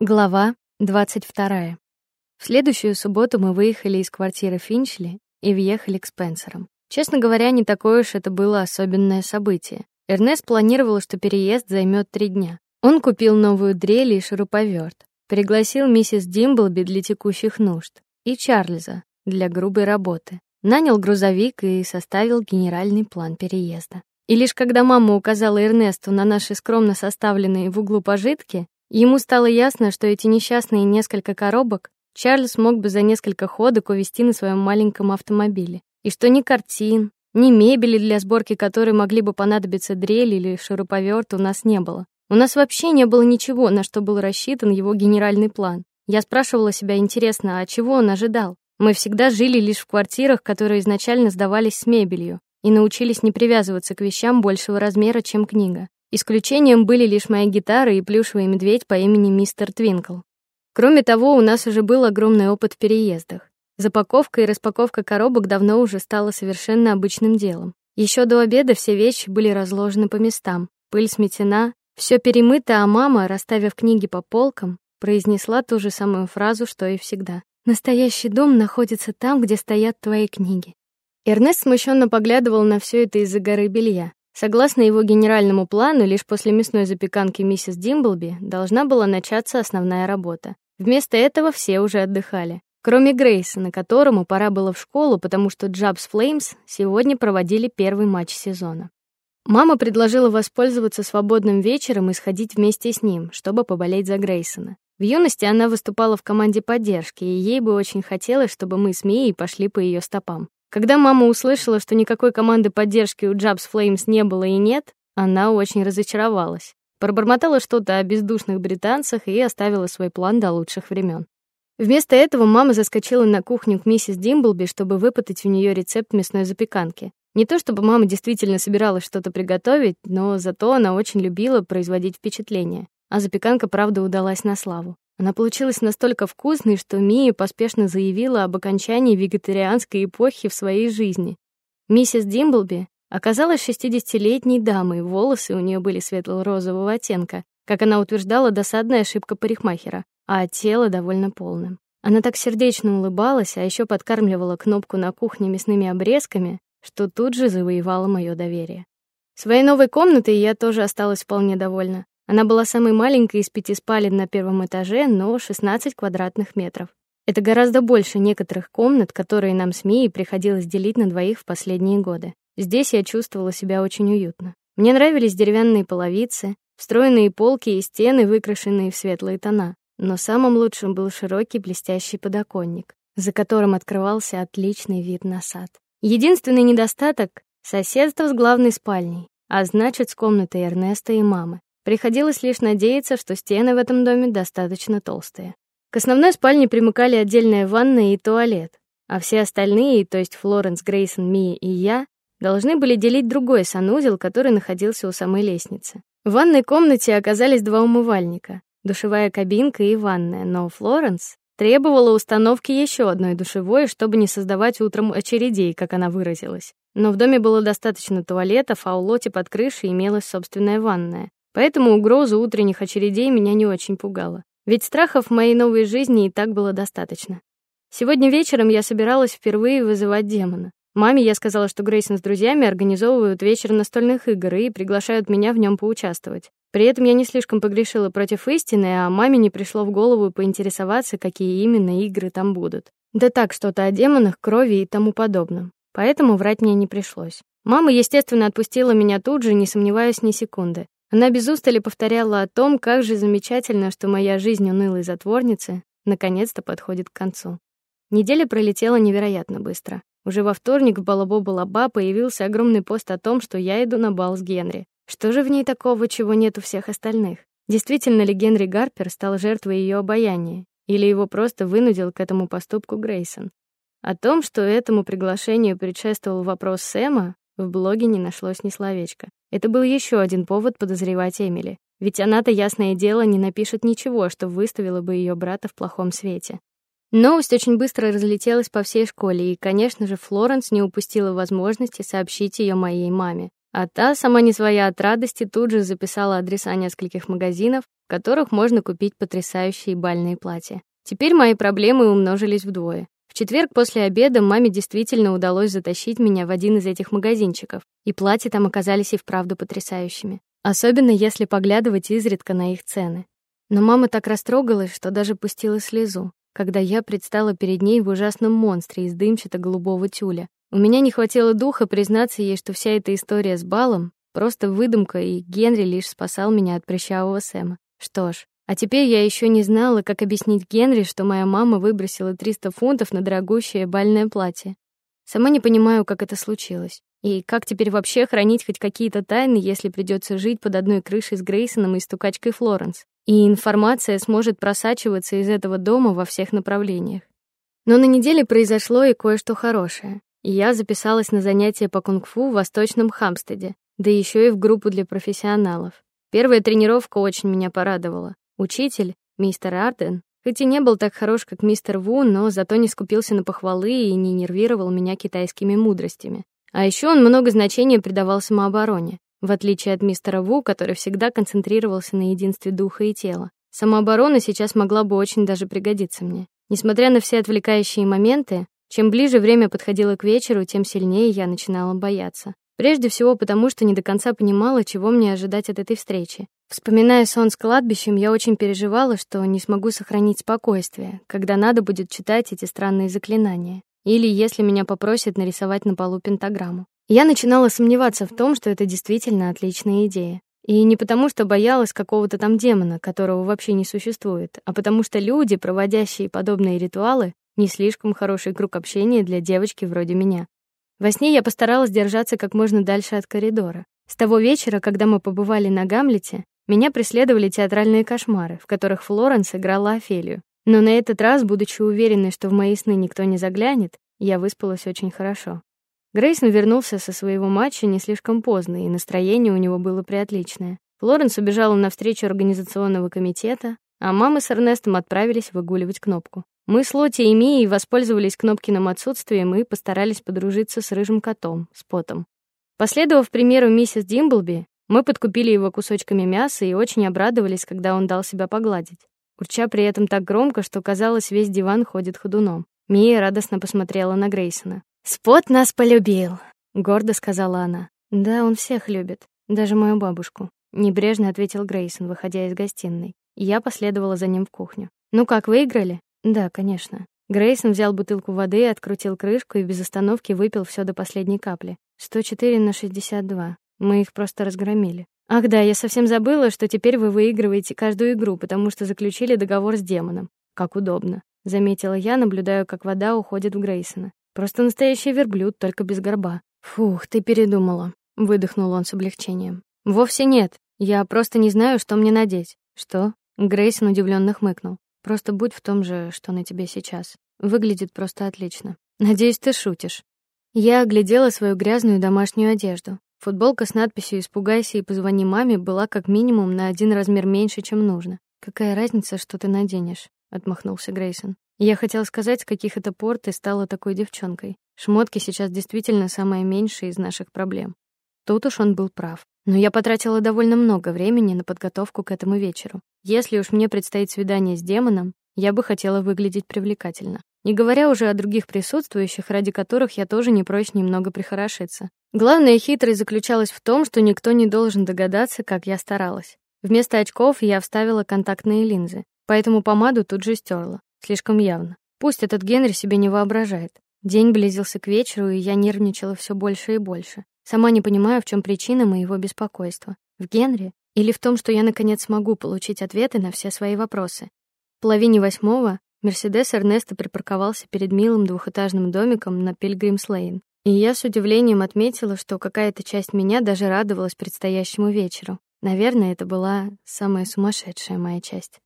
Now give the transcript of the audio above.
Глава 22. В следующую субботу мы выехали из квартиры Финчли и въехали к Спенсерам. Честно говоря, не такое уж это было особенное событие. Эрнест планировал, что переезд займет три дня. Он купил новую дрель и шуруповерт, пригласил миссис Димблби для текущих нужд и Чарльза для грубой работы. Нанял грузовик и составил генеральный план переезда. И лишь когда мама указала Эрнесту на наши скромно составленные в углу пожитки, Ему стало ясно, что эти несчастные несколько коробок Чарльз мог бы за несколько ходок увезти на своем маленьком автомобиле, и что ни картин, ни мебели для сборки которой могли бы понадобиться дрель или шуруповерт у нас не было. У нас вообще не было ничего, на что был рассчитан его генеральный план. Я спрашивала себя, интересно, а чего он ожидал? Мы всегда жили лишь в квартирах, которые изначально сдавались с мебелью, и научились не привязываться к вещам большего размера, чем книга. Исключением были лишь моя гитара и плюшевый медведь по имени мистер Твинкл. Кроме того, у нас уже был огромный опыт в переездах. Запаковка и распаковка коробок давно уже стало совершенно обычным делом. Еще до обеда все вещи были разложены по местам. Пыль сметена, все перемыто, а мама, расставив книги по полкам, произнесла ту же самую фразу, что и всегда. Настоящий дом находится там, где стоят твои книги. Эрнест смущенно поглядывал на все это из-за горы белья. Согласно его генеральному плану, лишь после мясной запеканки миссис Димблби должна была начаться основная работа. Вместо этого все уже отдыхали, кроме Грейсона, которому пора было в школу, потому что Джабс Флеймс сегодня проводили первый матч сезона. Мама предложила воспользоваться свободным вечером и сходить вместе с ним, чтобы поболеть за Грейсона. В юности она выступала в команде поддержки, и ей бы очень хотелось, чтобы мы с Мией пошли по ее стопам. Когда мама услышала, что никакой команды поддержки у Jabs Flames не было и нет, она очень разочаровалась. Пробормотала что-то о бездушных британцах и оставила свой план до лучших времен. Вместо этого мама заскочила на кухню к миссис Димблби, чтобы выпытать у нее рецепт мясной запеканки. Не то чтобы мама действительно собиралась что-то приготовить, но зато она очень любила производить впечатление. А запеканка, правда, удалась на славу. Она получилась настолько вкусной, что Мия поспешно заявила об окончании вегетарианской эпохи в своей жизни. Миссис Димблби оказалась шестидесятилетней дамой, волосы у нее были светло-розового оттенка, как она утверждала, досадная ошибка парикмахера, а тело довольно полным. Она так сердечно улыбалась, а еще подкармливала кнопку на кухне мясными обрезками, что тут же завоевала мое доверие. Своей новой комнатой я тоже осталась вполне довольна. Она была самой маленькой из пяти спален на первом этаже, но 16 квадратных метров. Это гораздо больше некоторых комнат, которые нам с Мией приходилось делить на двоих в последние годы. Здесь я чувствовала себя очень уютно. Мне нравились деревянные половицы, встроенные полки и стены, выкрашенные в светлые тона. Но самым лучшим был широкий блестящий подоконник, за которым открывался отличный вид на сад. Единственный недостаток соседство с главной спальней, а значит, с комнатой Эрнеста и мамы. Приходилось лишь надеяться, что стены в этом доме достаточно толстые. К основной спальне примыкали отдельная ванная и туалет, а все остальные, то есть Флоренс, Грейсон, Мия и я, должны были делить другой санузел, который находился у самой лестницы. В ванной комнате оказались два умывальника, душевая кабинка и ванная, но Флоренс требовала установки еще одной душевой, чтобы не создавать утром очередей, как она выразилась. Но в доме было достаточно туалетов, а у Лоти под крышей имелась собственная ванная. Поэтому угроза утренних очередей меня не очень пугала. Ведь страхов в моей новой жизни и так было достаточно. Сегодня вечером я собиралась впервые вызывать демона. Маме я сказала, что Грейсон с друзьями организовывают вечер настольных игр и приглашают меня в нем поучаствовать. При этом я не слишком погрешила против истины, а маме не пришло в голову поинтересоваться, какие именно игры там будут. Да так, что-то о демонах, крови и тому подобном. Поэтому врать мне не пришлось. Мама, естественно, отпустила меня тут же, не сомневаясь ни секунды. Она без устали повторяла о том, как же замечательно, что моя жизнь унылой затворницы наконец-то подходит к концу. Неделя пролетела невероятно быстро. Уже во вторник в Балабо-Балаба появился огромный пост о том, что я иду на бал с Генри. Что же в ней такого, чего нет у всех остальных? Действительно ли Генри Гарпер стал жертвой ее обаяния, или его просто вынудил к этому поступку Грейсон? О том, что этому приглашению предшествовал вопрос Сэма, в блоге не нашлось ни словечка. Это был еще один повод подозревать Эмили, ведь она-то ясное дело не напишет ничего, что выставило бы ее брата в плохом свете. Новость очень быстро разлетелась по всей школе, и, конечно же, Флоренс не упустила возможности сообщить ее моей маме. А та, сама не своя от радости, тут же записала адреса нескольких магазинов, в которых можно купить потрясающие бальные платья. Теперь мои проблемы умножились вдвое. В четверг после обеда маме действительно удалось затащить меня в один из этих магазинчиков, и платья там оказались и вправду потрясающими, особенно если поглядывать изредка на их цены. Но мама так растрогалась, что даже пустила слезу, когда я предстала перед ней в ужасном монстре из дымчато-голубого тюля. У меня не хватило духа признаться ей, что вся эта история с балом просто выдумка, и Генри лишь спасал меня от прыщавого Сэма. Что ж, а теперь я еще не знала, как объяснить Генри, что моя мама выбросила 300 фунтов на дорогущее бальное платье. Сама не понимаю, как это случилось. И как теперь вообще хранить хоть какие-то тайны, если придется жить под одной крышей с Грейсоном и стукачкой Флоренс? И информация сможет просачиваться из этого дома во всех направлениях. Но на неделе произошло и кое-что хорошее. Я записалась на занятия по кунг-фу в Восточном Хамстеде, да еще и в группу для профессионалов. Первая тренировка очень меня порадовала. Учитель, мистер Арден, хоть и не был так хорош, как мистер Ву, но зато не скупился на похвалы и не нервировал меня китайскими мудростями. А еще он много значения придавал самообороне, в отличие от мистера Ву, который всегда концентрировался на единстве духа и тела. Самооборона сейчас могла бы очень даже пригодиться мне. Несмотря на все отвлекающие моменты, чем ближе время подходило к вечеру, тем сильнее я начинала бояться. Прежде всего потому, что не до конца понимала, чего мне ожидать от этой встречи. Вспоминая сон с кладбищем, я очень переживала, что не смогу сохранить спокойствие, когда надо будет читать эти странные заклинания, или если меня попросят нарисовать на полу пентаграмму. Я начинала сомневаться в том, что это действительно отличная идея. И не потому, что боялась какого-то там демона, которого вообще не существует, а потому что люди, проводящие подобные ритуалы, не слишком хороший круг общения для девочки вроде меня. Во сне я постаралась держаться как можно дальше от коридора. С того вечера, когда мы побывали на Гамлете, меня преследовали театральные кошмары, в которых Флоренс играла Офелию. Но на этот раз, будучи уверенной, что в мои сны никто не заглянет, я выспалась очень хорошо. Грейсон вернулся со своего матча не слишком поздно, и настроение у него было приотличное. Флоренс убежала на встречу организационного комитета, а мама с Эрнестом отправились выгуливать кнопку. Мы с Лоти и Мией воспользовались Кнопкиным отсутствием и постарались подружиться с рыжим котом, Спотом. Последовав примеру миссис Димблби, мы подкупили его кусочками мяса и очень обрадовались, когда он дал себя погладить. Урча при этом так громко, что казалось, весь диван ходит ходуном. Мия радостно посмотрела на Грейсона. "Спот нас полюбил", гордо сказала она. "Да, он всех любит, даже мою бабушку", небрежно ответил Грейсон, выходя из гостиной. Я последовала за ним в кухню. "Ну как, выиграли?" Да, конечно. Грейсон взял бутылку воды, открутил крышку и без остановки выпил все до последней капли. 104 на 62. Мы их просто разгромили. Ах да, я совсем забыла, что теперь вы выигрываете каждую игру, потому что заключили договор с демоном. Как удобно, заметила я, наблюдая, как вода уходит в Грейсона. Просто настоящий верблюд, только без горба. Фух, ты передумала, выдохнул он с облегчением. Вовсе нет. Я просто не знаю, что мне надеть. Что? Грейсон удивленно хмыкнул. Просто будь в том же, что на тебе сейчас. Выглядит просто отлично. Надеюсь, ты шутишь. Я оглядела свою грязную домашнюю одежду. Футболка с надписью "Испугайся и позвони маме" была как минимум на один размер меньше, чем нужно. Какая разница, что ты наденешь? отмахнулся Грейсон. Я хотел сказать, с каких это пор ты стала такой девчонкой. Шмотки сейчас действительно самое меньшее из наших проблем. Тут уж он был прав. Но я потратила довольно много времени на подготовку к этому вечеру. Если уж мне предстоит свидание с демоном, я бы хотела выглядеть привлекательно. Не говоря уже о других присутствующих, ради которых я тоже не прочь немного прихорошиться. Главная хитрость заключалась в том, что никто не должен догадаться, как я старалась. Вместо очков я вставила контактные линзы, поэтому помаду тут же стерла, слишком явно. Пусть этот Генри себе не воображает. День близился к вечеру, и я нервничала все больше и больше. Сама не понимаю, в чем причина моего беспокойства. В Генри или в том, что я наконец смогу получить ответы на все свои вопросы. В половине восьмого Мерседес Эрнеста припарковался перед милым двухэтажным домиком на Пилгримс-Лейн, и я с удивлением отметила, что какая-то часть меня даже радовалась предстоящему вечеру. Наверное, это была самая сумасшедшая моя часть.